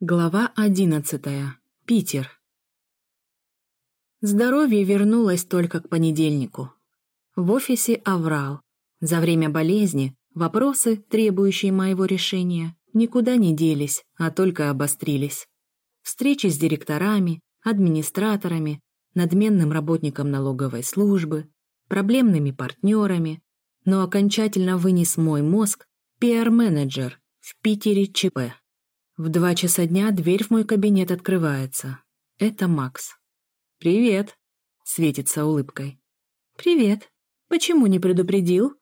Глава одиннадцатая. Питер. Здоровье вернулось только к понедельнику. В офисе аврал. За время болезни вопросы, требующие моего решения, никуда не делись, а только обострились. Встречи с директорами, администраторами, надменным работником налоговой службы, проблемными партнерами, но окончательно вынес мой мозг пиар-менеджер в Питере ЧП. В два часа дня дверь в мой кабинет открывается. Это Макс. «Привет», — светится улыбкой. «Привет. Почему не предупредил?»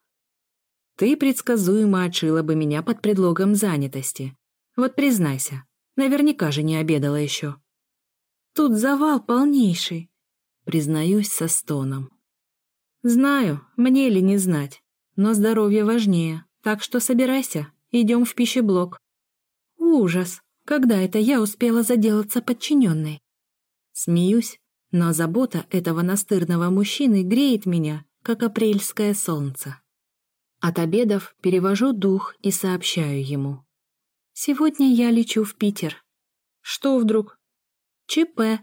«Ты предсказуемо отшила бы меня под предлогом занятости. Вот признайся, наверняка же не обедала еще». «Тут завал полнейший», — признаюсь со стоном. «Знаю, мне ли не знать, но здоровье важнее, так что собирайся, идем в пищеблок». Ужас! Когда это я успела заделаться подчиненной? Смеюсь, но забота этого настырного мужчины греет меня, как апрельское солнце. От обедов перевожу дух и сообщаю ему. Сегодня я лечу в Питер. Что вдруг? ЧП.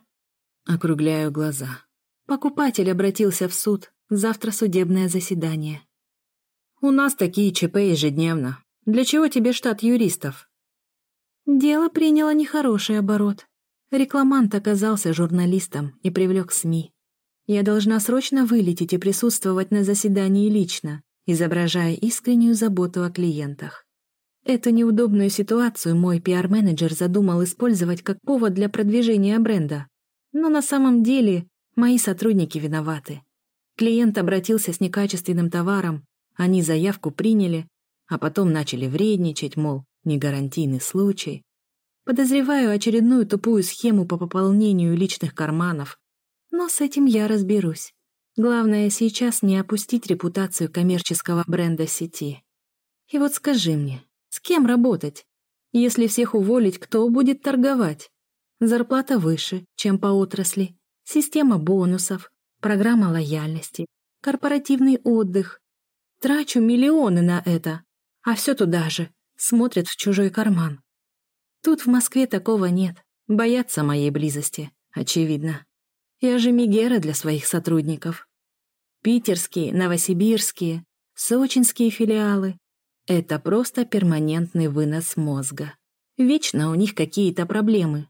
Округляю глаза. Покупатель обратился в суд. Завтра судебное заседание. У нас такие ЧП ежедневно. Для чего тебе штат юристов? Дело приняло нехороший оборот. Рекламант оказался журналистом и привлек СМИ. Я должна срочно вылететь и присутствовать на заседании лично, изображая искреннюю заботу о клиентах. Эту неудобную ситуацию мой пиар-менеджер задумал использовать как повод для продвижения бренда. Но на самом деле мои сотрудники виноваты. Клиент обратился с некачественным товаром, они заявку приняли, а потом начали вредничать, мол, Негарантийный случай. Подозреваю очередную тупую схему по пополнению личных карманов. Но с этим я разберусь. Главное сейчас не опустить репутацию коммерческого бренда сети. И вот скажи мне, с кем работать? Если всех уволить, кто будет торговать? Зарплата выше, чем по отрасли. Система бонусов, программа лояльности, корпоративный отдых. Трачу миллионы на это, а все туда же, смотрят в чужой карман. Тут в Москве такого нет. Боятся моей близости, очевидно. Я же Мегера для своих сотрудников. Питерские, новосибирские, сочинские филиалы — это просто перманентный вынос мозга. Вечно у них какие-то проблемы.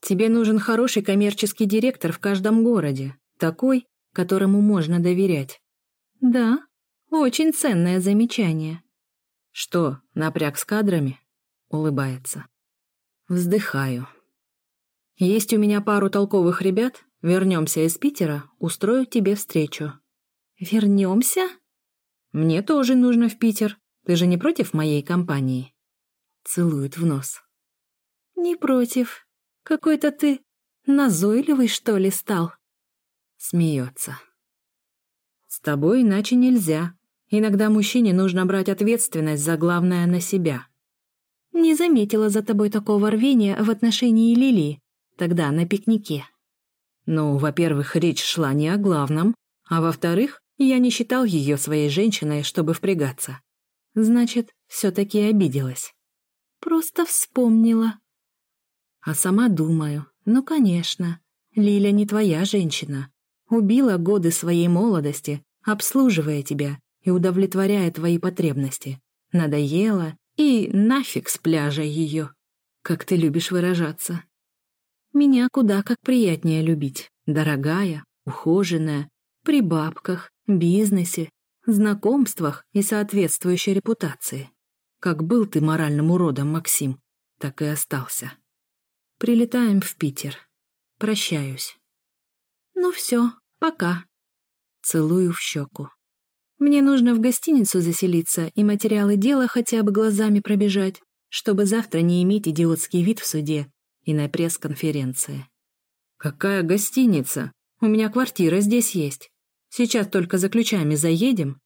Тебе нужен хороший коммерческий директор в каждом городе, такой, которому можно доверять. Да, очень ценное замечание. «Что, напряг с кадрами?» — улыбается. Вздыхаю. «Есть у меня пару толковых ребят. Вернемся из Питера, устрою тебе встречу». «Вернемся?» «Мне тоже нужно в Питер. Ты же не против моей компании?» Целует в нос. «Не против. Какой-то ты назойливый, что ли, стал?» Смеется. «С тобой иначе нельзя. Иногда мужчине нужно брать ответственность за главное на себя. Не заметила за тобой такого рвения в отношении Лили, тогда на пикнике. Ну, во-первых, речь шла не о главном, а во-вторых, я не считал ее своей женщиной, чтобы впрягаться. Значит, все-таки обиделась. Просто вспомнила. А сама думаю, ну, конечно, Лиля не твоя женщина. Убила годы своей молодости, обслуживая тебя, и удовлетворяя твои потребности. Надоело и нафиг с пляжа ее, как ты любишь выражаться. Меня куда как приятнее любить. Дорогая, ухоженная, при бабках, бизнесе, знакомствах и соответствующей репутации. Как был ты моральным уродом, Максим, так и остался. Прилетаем в Питер. Прощаюсь. Ну все, пока. Целую в щеку. Мне нужно в гостиницу заселиться и материалы дела хотя бы глазами пробежать, чтобы завтра не иметь идиотский вид в суде и на пресс-конференции. «Какая гостиница? У меня квартира здесь есть. Сейчас только за ключами заедем».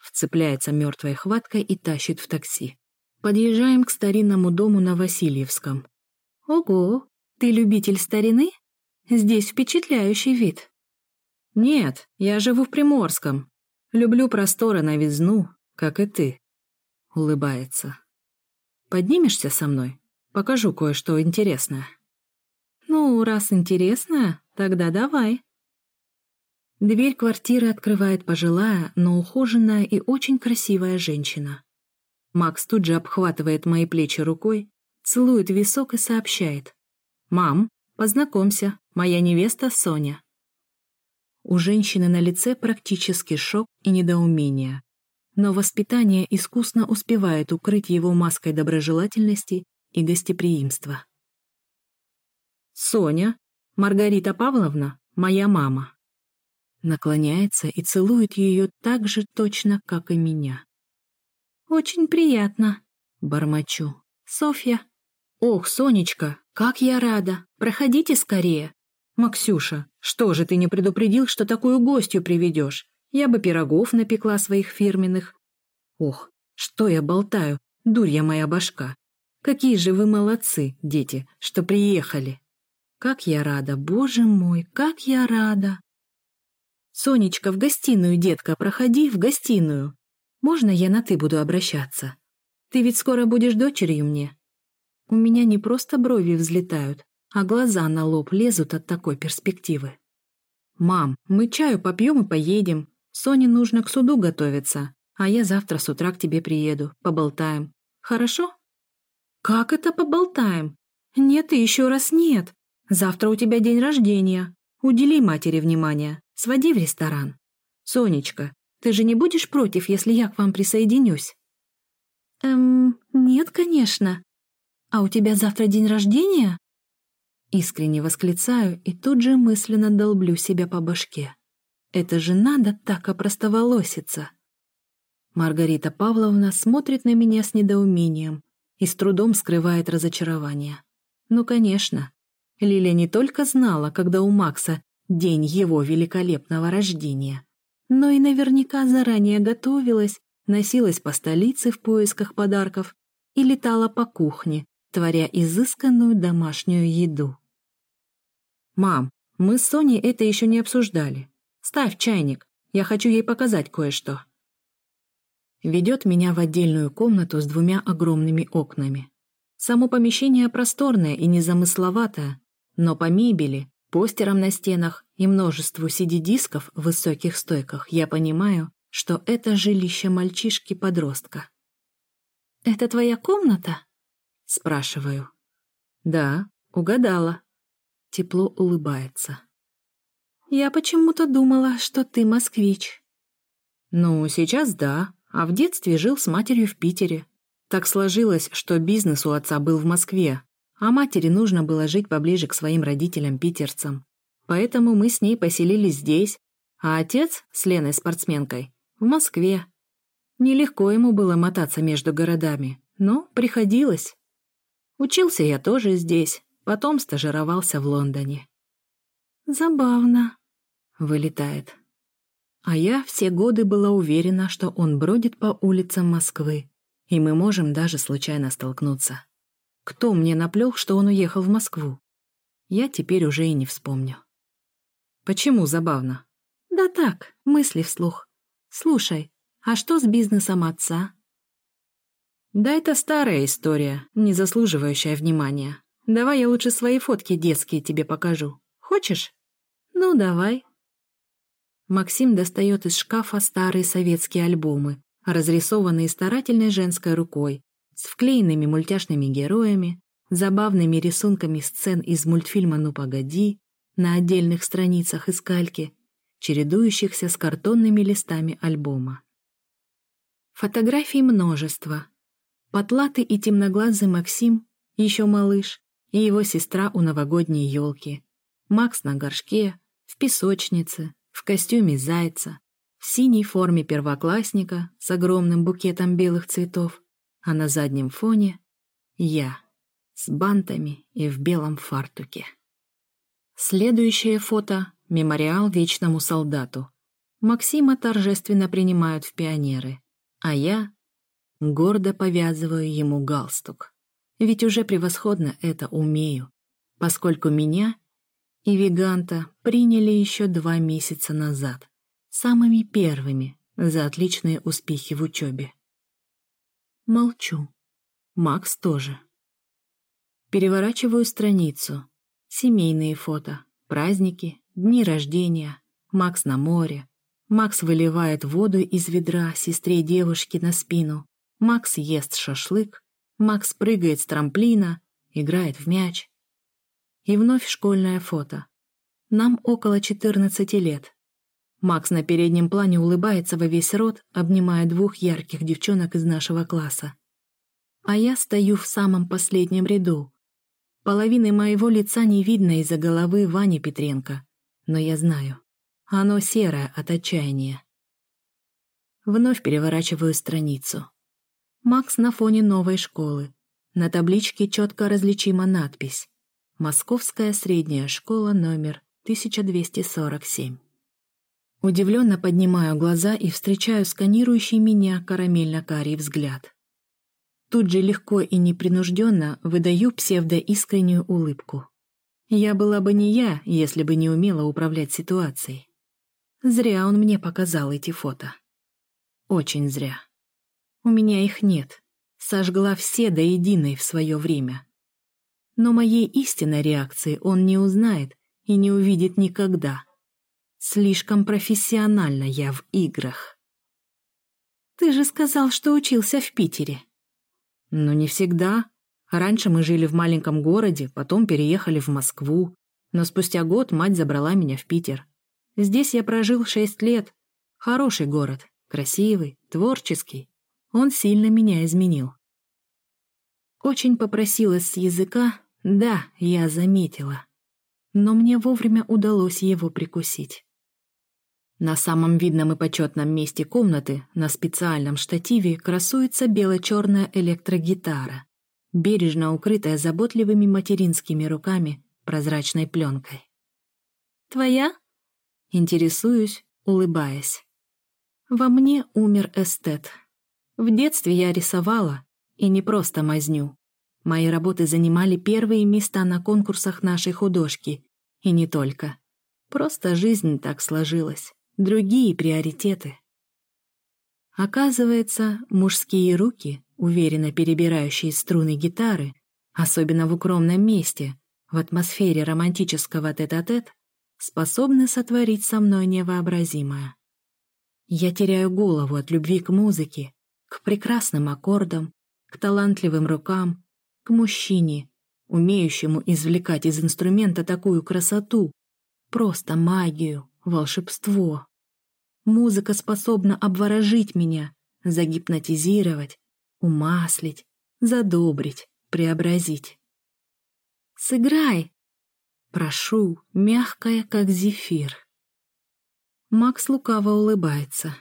Вцепляется мертвой хваткой и тащит в такси. Подъезжаем к старинному дому на Васильевском. «Ого, ты любитель старины? Здесь впечатляющий вид». «Нет, я живу в Приморском, Люблю просторы новизну, как и ты. Улыбается. Поднимешься со мной? Покажу кое-что интересное». «Ну, раз интересное, тогда давай». Дверь квартиры открывает пожилая, но ухоженная и очень красивая женщина. Макс тут же обхватывает мои плечи рукой, целует висок и сообщает. «Мам, познакомься, моя невеста Соня». У женщины на лице практически шок и недоумение. Но воспитание искусно успевает укрыть его маской доброжелательности и гостеприимства. «Соня, Маргарита Павловна, моя мама». Наклоняется и целует ее так же точно, как и меня. «Очень приятно», — бормочу. «Софья». «Ох, Сонечка, как я рада! Проходите скорее!» «Максюша, что же ты не предупредил, что такую гостью приведешь? Я бы пирогов напекла своих фирменных». «Ох, что я болтаю, дурья моя башка! Какие же вы молодцы, дети, что приехали!» «Как я рада, боже мой, как я рада!» «Сонечка, в гостиную, детка, проходи в гостиную!» Можно я на «ты» буду обращаться? Ты ведь скоро будешь дочерью мне. У меня не просто брови взлетают, а глаза на лоб лезут от такой перспективы. «Мам, мы чаю попьем и поедем. Соне нужно к суду готовиться, а я завтра с утра к тебе приеду, поболтаем. Хорошо?» «Как это поболтаем? Нет и еще раз нет. Завтра у тебя день рождения. Удели матери внимание, своди в ресторан. Сонечка, ты же не будешь против, если я к вам присоединюсь?» «Эм, нет, конечно. А у тебя завтра день рождения?» Искренне восклицаю и тут же мысленно долблю себя по башке. Это же надо так опростоволоситься. Маргарита Павловна смотрит на меня с недоумением и с трудом скрывает разочарование. Ну, конечно, Лиля не только знала, когда у Макса день его великолепного рождения, но и наверняка заранее готовилась, носилась по столице в поисках подарков и летала по кухне, творя изысканную домашнюю еду. «Мам, мы с Соней это еще не обсуждали. Ставь чайник, я хочу ей показать кое-что». Ведет меня в отдельную комнату с двумя огромными окнами. Само помещение просторное и незамысловатое, но по мебели, постерам на стенах и множеству CD-дисков в высоких стойках я понимаю, что это жилище мальчишки-подростка. «Это твоя комната?» — спрашиваю. «Да, угадала». Тепло улыбается. «Я почему-то думала, что ты москвич». «Ну, сейчас да, а в детстве жил с матерью в Питере. Так сложилось, что бизнес у отца был в Москве, а матери нужно было жить поближе к своим родителям-питерцам. Поэтому мы с ней поселились здесь, а отец с Леной-спортсменкой в Москве. Нелегко ему было мотаться между городами, но приходилось. Учился я тоже здесь, потом стажировался в Лондоне. «Забавно», — вылетает. А я все годы была уверена, что он бродит по улицам Москвы, и мы можем даже случайно столкнуться. Кто мне наплел, что он уехал в Москву? Я теперь уже и не вспомню. Почему забавно? Да так, мысли вслух. Слушай, а что с бизнесом отца? Да это старая история, не заслуживающая внимания. Давай я лучше свои фотки детские тебе покажу. Хочешь? Ну, давай. Максим достает из шкафа старые советские альбомы, разрисованные старательной женской рукой, с вклеенными мультяшными героями, забавными рисунками сцен из мультфильма «Ну погоди», на отдельных страницах из кальки, чередующихся с картонными листами альбома. Фотографий множество. Потлатый и темноглазый Максим, еще малыш, и его сестра у новогодней елки. Макс на горшке, в песочнице, в костюме зайца, в синей форме первоклассника с огромным букетом белых цветов, а на заднем фоне — я с бантами и в белом фартуке. Следующее фото — мемориал вечному солдату. Максима торжественно принимают в пионеры, а я гордо повязываю ему галстук. Ведь уже превосходно это умею, поскольку меня и Виганта приняли еще два месяца назад, самыми первыми за отличные успехи в учебе. Молчу. Макс тоже. Переворачиваю страницу. Семейные фото, праздники, дни рождения, Макс на море. Макс выливает воду из ведра сестре девушки на спину. Макс ест шашлык. Макс прыгает с трамплина, играет в мяч. И вновь школьное фото. Нам около 14 лет. Макс на переднем плане улыбается во весь рот, обнимая двух ярких девчонок из нашего класса. А я стою в самом последнем ряду. Половины моего лица не видно из-за головы Вани Петренко, но я знаю, оно серое от отчаяния. Вновь переворачиваю страницу. Макс на фоне новой школы. На табличке четко различима надпись «Московская средняя школа номер 1247». Удивленно поднимаю глаза и встречаю сканирующий меня карамельно-карий взгляд. Тут же легко и непринужденно выдаю псевдоискреннюю улыбку. Я была бы не я, если бы не умела управлять ситуацией. Зря он мне показал эти фото. Очень зря. У меня их нет. Сожгла все до единой в свое время. Но моей истинной реакции он не узнает и не увидит никогда. Слишком профессионально я в играх. «Ты же сказал, что учился в Питере». «Ну, не всегда. Раньше мы жили в маленьком городе, потом переехали в Москву. Но спустя год мать забрала меня в Питер. Здесь я прожил шесть лет. Хороший город, красивый, творческий. Он сильно меня изменил. Очень попросилась с языка, да, я заметила. Но мне вовремя удалось его прикусить. На самом видном и почетном месте комнаты на специальном штативе красуется бело-черная электрогитара, бережно укрытая заботливыми материнскими руками прозрачной пленкой. «Твоя?» Интересуюсь, улыбаясь. Во мне умер эстет. В детстве я рисовала, и не просто мазню. Мои работы занимали первые места на конкурсах нашей художки, и не только. Просто жизнь так сложилась другие приоритеты. Оказывается, мужские руки, уверенно перебирающие струны гитары, особенно в укромном месте, в атмосфере романтического тет-а-тет, -тет, способны сотворить со мной невообразимое. Я теряю голову от любви к музыке, к прекрасным аккордам, к талантливым рукам, к мужчине, умеющему извлекать из инструмента такую красоту, просто магию, волшебство. Музыка способна обворожить меня, загипнотизировать, умаслить, задобрить, преобразить. «Сыграй!» Прошу, мягкая, как зефир. Макс лукаво улыбается.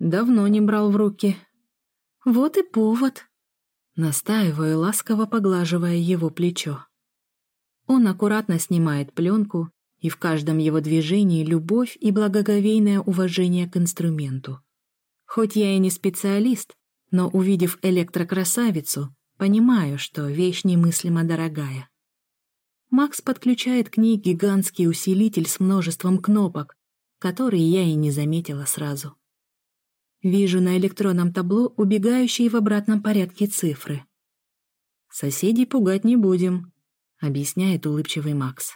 Давно не брал в руки. Вот и повод. Настаиваю, ласково поглаживая его плечо. Он аккуратно снимает пленку и в каждом его движении любовь и благоговейное уважение к инструменту. Хоть я и не специалист, но, увидев электрокрасавицу, понимаю, что вещь немыслимо дорогая. Макс подключает к ней гигантский усилитель с множеством кнопок, которые я и не заметила сразу. Вижу на электронном табло убегающие в обратном порядке цифры. «Соседей пугать не будем», — объясняет улыбчивый Макс.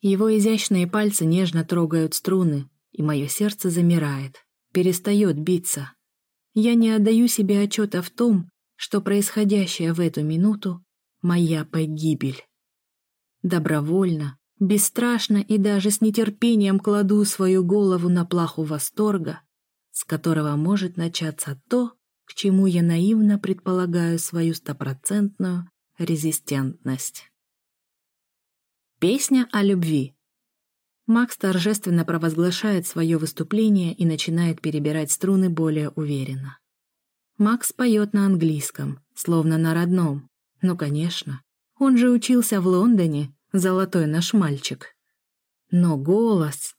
Его изящные пальцы нежно трогают струны, и мое сердце замирает, перестает биться. Я не отдаю себе отчета в том, что происходящее в эту минуту — моя погибель. Добровольно, бесстрашно и даже с нетерпением кладу свою голову на плаху восторга, с которого может начаться то, к чему я наивно предполагаю свою стопроцентную резистентность. Песня о любви. Макс торжественно провозглашает свое выступление и начинает перебирать струны более уверенно. Макс поет на английском, словно на родном. Ну, конечно, он же учился в Лондоне, золотой наш мальчик. Но голос...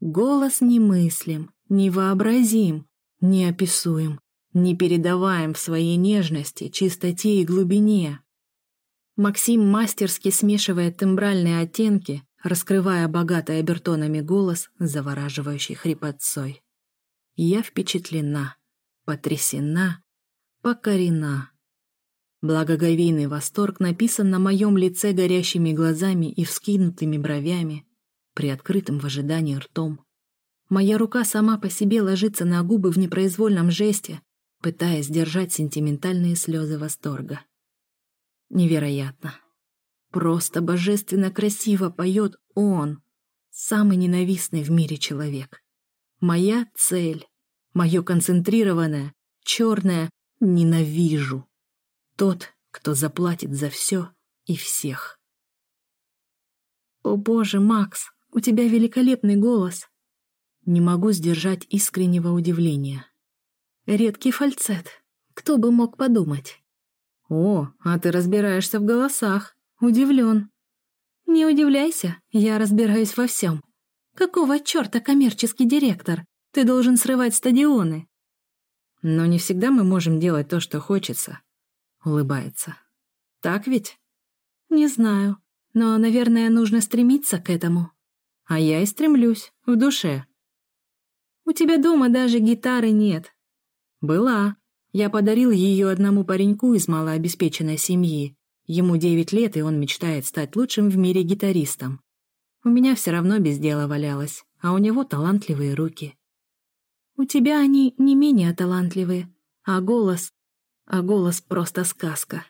Голос немыслим, невообразим, неописуем, непередаваем в своей нежности, чистоте и глубине. Максим мастерски смешивает тембральные оттенки, раскрывая богатый обертонами голос, завораживающий хрипотцой. Я впечатлена, потрясена, покорена. Благоговейный восторг написан на моем лице горящими глазами и вскинутыми бровями, приоткрытым в ожидании ртом. Моя рука сама по себе ложится на губы в непроизвольном жесте, пытаясь сдержать сентиментальные слезы восторга. Невероятно. Просто божественно красиво поет он, самый ненавистный в мире человек. Моя цель, мое концентрированное, черное «ненавижу». Тот, кто заплатит за все и всех. «О боже, Макс, у тебя великолепный голос!» Не могу сдержать искреннего удивления. Редкий фальцет. Кто бы мог подумать? «О, а ты разбираешься в голосах. Удивлен». «Не удивляйся, я разбираюсь во всем. Какого черта коммерческий директор? Ты должен срывать стадионы». «Но не всегда мы можем делать то, что хочется», — улыбается. «Так ведь?» «Не знаю, но, наверное, нужно стремиться к этому». «А я и стремлюсь, в душе». «У тебя дома даже гитары нет». «Была. Я подарил ее одному пареньку из малообеспеченной семьи. Ему девять лет, и он мечтает стать лучшим в мире гитаристом. У меня все равно без дела валялось, а у него талантливые руки. У тебя они не менее талантливые, а голос... А голос просто сказка.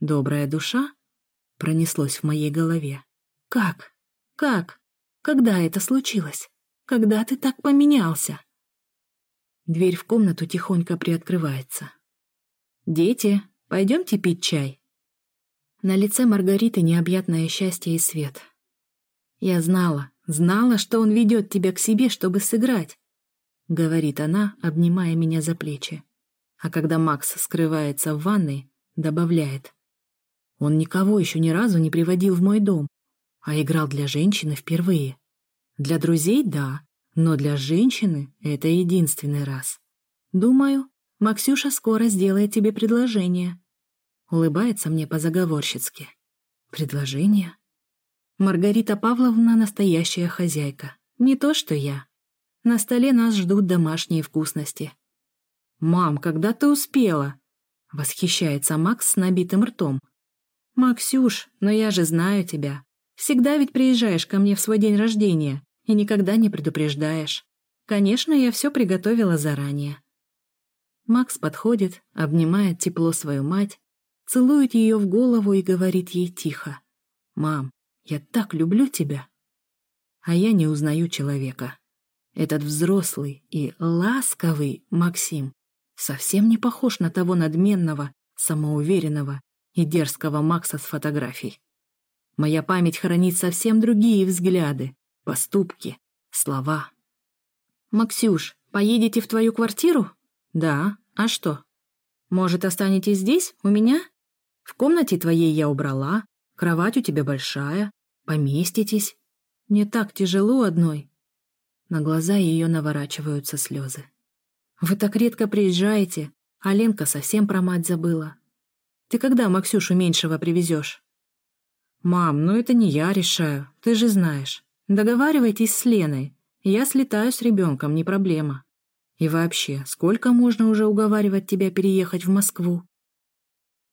«Добрая душа?» — пронеслось в моей голове. «Как? Как? Когда это случилось? Когда ты так поменялся?» Дверь в комнату тихонько приоткрывается. «Дети, пойдемте пить чай». На лице Маргариты необъятное счастье и свет. «Я знала, знала, что он ведет тебя к себе, чтобы сыграть», — говорит она, обнимая меня за плечи. А когда Макс скрывается в ванной, добавляет. «Он никого еще ни разу не приводил в мой дом, а играл для женщины впервые. Для друзей — да, но для женщины это единственный раз. Думаю, Максюша скоро сделает тебе предложение. Улыбается мне по-заговорщицки. Предложение? Маргарита Павловна настоящая хозяйка. Не то, что я. На столе нас ждут домашние вкусности. «Мам, когда ты успела?» Восхищается Макс с набитым ртом. «Максюш, но я же знаю тебя. Всегда ведь приезжаешь ко мне в свой день рождения и никогда не предупреждаешь. Конечно, я все приготовила заранее. Макс подходит, обнимает тепло свою мать, целует ее в голову и говорит ей тихо. «Мам, я так люблю тебя!» А я не узнаю человека. Этот взрослый и ласковый Максим совсем не похож на того надменного, самоуверенного и дерзкого Макса с фотографий. Моя память хранит совсем другие взгляды, поступки, слова. «Максюш, поедете в твою квартиру?» «Да. А что? Может, останетесь здесь, у меня? В комнате твоей я убрала, кровать у тебя большая, поместитесь. Не так тяжело одной». На глаза ее наворачиваются слезы. «Вы так редко приезжаете, а Ленка совсем про мать забыла. Ты когда Максюшу меньшего привезешь?» «Мам, ну это не я решаю, ты же знаешь. Договаривайтесь с Леной. Я слетаю с ребенком, не проблема. И вообще, сколько можно уже уговаривать тебя переехать в Москву?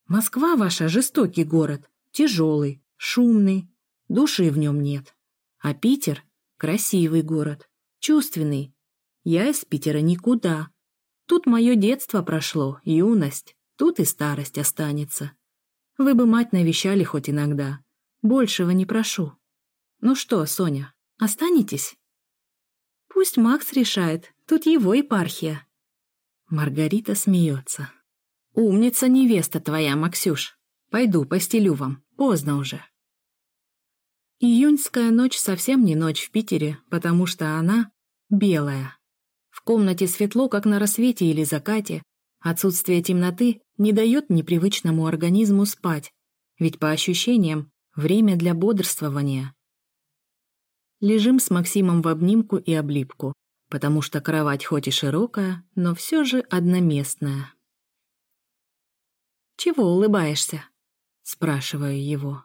Москва ваша жестокий город, тяжелый, шумный, души в нем нет. А Питер — красивый город, чувственный. Я из Питера никуда. Тут мое детство прошло, юность, тут и старость останется. Вы бы мать навещали хоть иногда. Большего не прошу. «Ну что, Соня, останетесь?» «Пусть Макс решает, тут его епархия». Маргарита смеется. «Умница невеста твоя, Максюш. Пойду постелю вам, поздно уже». Июньская ночь совсем не ночь в Питере, потому что она белая. В комнате светло, как на рассвете или закате. Отсутствие темноты не дает непривычному организму спать, ведь по ощущениям время для бодрствования. Лежим с Максимом в обнимку и облипку, потому что кровать хоть и широкая, но все же одноместная. «Чего улыбаешься?» — спрашиваю его.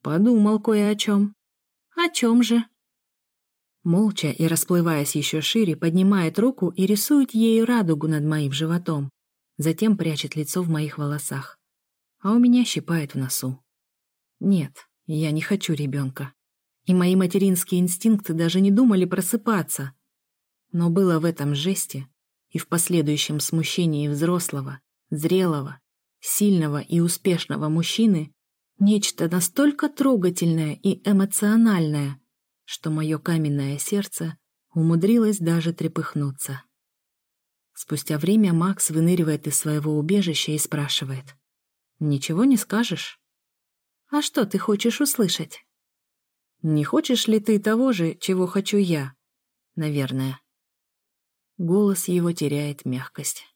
Подумал кое о чем. «О чем же?» Молча и расплываясь еще шире, поднимает руку и рисует ею радугу над моим животом. Затем прячет лицо в моих волосах. а у меня щипает в носу. Нет, я не хочу ребенка. И мои материнские инстинкты даже не думали просыпаться. Но было в этом жесте и в последующем смущении взрослого, зрелого, сильного и успешного мужчины нечто настолько трогательное и эмоциональное, что мое каменное сердце умудрилось даже трепыхнуться. Спустя время Макс выныривает из своего убежища и спрашивает. «Ничего не скажешь?» «А что ты хочешь услышать?» «Не хочешь ли ты того же, чего хочу я?» «Наверное». Голос его теряет мягкость.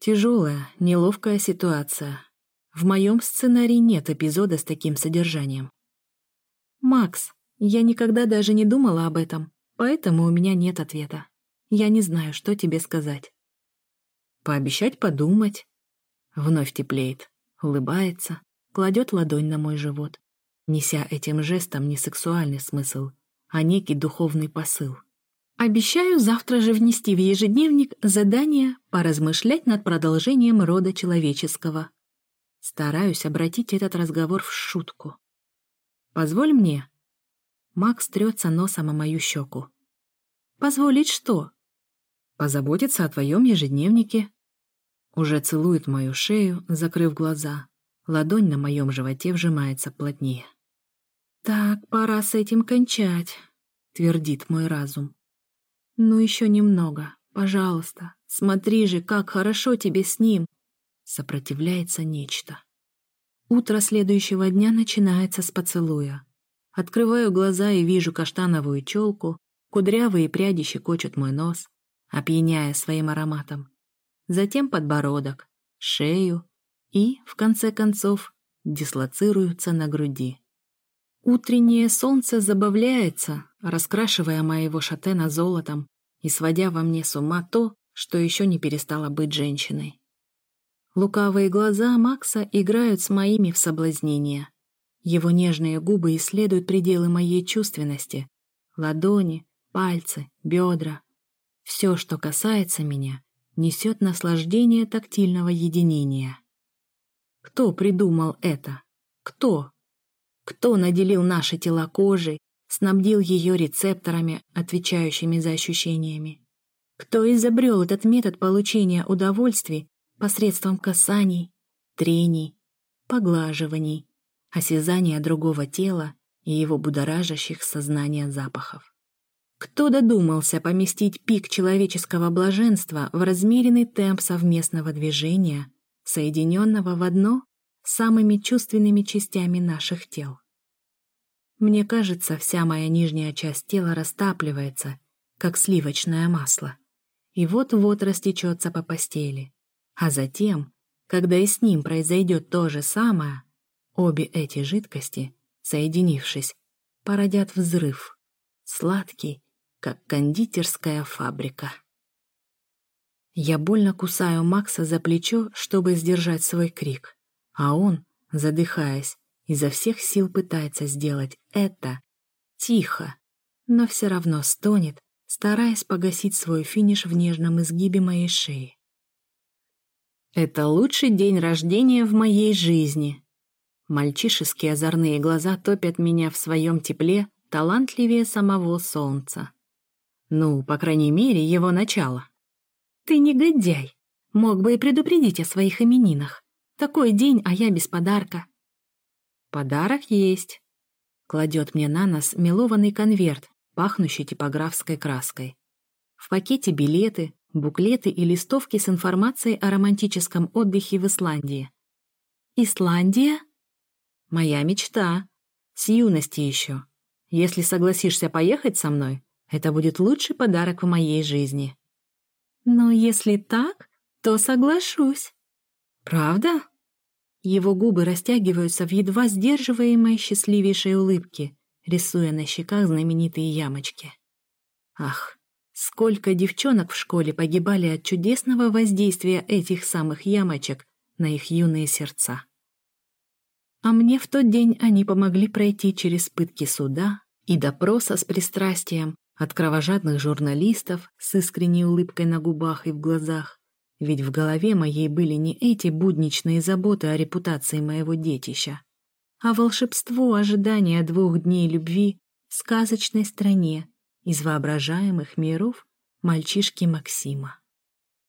Тяжелая, неловкая ситуация. В моем сценарии нет эпизода с таким содержанием. «Макс, я никогда даже не думала об этом, поэтому у меня нет ответа. Я не знаю, что тебе сказать». «Пообещать подумать». Вновь теплеет, улыбается, кладет ладонь на мой живот, неся этим жестом не сексуальный смысл, а некий духовный посыл. Обещаю завтра же внести в ежедневник задание поразмышлять над продолжением рода человеческого. Стараюсь обратить этот разговор в шутку. «Позволь мне». Макс трется носом о мою щеку. «Позволить что?» «Позаботиться о твоем ежедневнике». Уже целует мою шею, закрыв глаза. Ладонь на моем животе вжимается плотнее. «Так, пора с этим кончать», — твердит мой разум. «Ну еще немного, пожалуйста. Смотри же, как хорошо тебе с ним!» Сопротивляется нечто. Утро следующего дня начинается с поцелуя. Открываю глаза и вижу каштановую челку, кудрявые пряди щекочут мой нос, опьяняя своим ароматом. Затем подбородок, шею и, в конце концов, дислоцируются на груди. Утреннее солнце забавляется, раскрашивая моего шатена золотом и сводя во мне с ума то, что еще не перестало быть женщиной. Лукавые глаза Макса играют с моими в соблазнение. Его нежные губы исследуют пределы моей чувственности. Ладони, пальцы, бедра. Все, что касается меня, несет наслаждение тактильного единения. Кто придумал это? Кто? Кто наделил наши тела кожей, снабдил ее рецепторами, отвечающими за ощущениями? Кто изобрел этот метод получения удовольствий посредством касаний, трений, поглаживаний, осязания другого тела и его будоражащих сознания запахов? Кто додумался поместить пик человеческого блаженства в размеренный темп совместного движения, соединенного в одно самыми чувственными частями наших тел. Мне кажется, вся моя нижняя часть тела растапливается, как сливочное масло, и вот-вот растечется по постели. А затем, когда и с ним произойдет то же самое, обе эти жидкости, соединившись, породят взрыв, сладкий, как кондитерская фабрика. Я больно кусаю Макса за плечо, чтобы сдержать свой крик. А он, задыхаясь, изо всех сил пытается сделать это тихо, но все равно стонет, стараясь погасить свой финиш в нежном изгибе моей шеи. «Это лучший день рождения в моей жизни!» Мальчишеские озорные глаза топят меня в своем тепле талантливее самого солнца. Ну, по крайней мере, его начало. «Ты негодяй! Мог бы и предупредить о своих именинах. Такой день, а я без подарка. Подарок есть. Кладет мне на нос мелованный конверт, пахнущий типографской краской. В пакете билеты, буклеты и листовки с информацией о романтическом отдыхе в Исландии. Исландия? Моя мечта. С юности еще. Если согласишься поехать со мной, это будет лучший подарок в моей жизни. Но если так, то соглашусь. «Правда?» Его губы растягиваются в едва сдерживаемой счастливейшей улыбке, рисуя на щеках знаменитые ямочки. Ах, сколько девчонок в школе погибали от чудесного воздействия этих самых ямочек на их юные сердца. А мне в тот день они помогли пройти через пытки суда и допроса с пристрастием от кровожадных журналистов с искренней улыбкой на губах и в глазах ведь в голове моей были не эти будничные заботы о репутации моего детища, а волшебство ожидания двух дней любви в сказочной стране из воображаемых миров мальчишки Максима.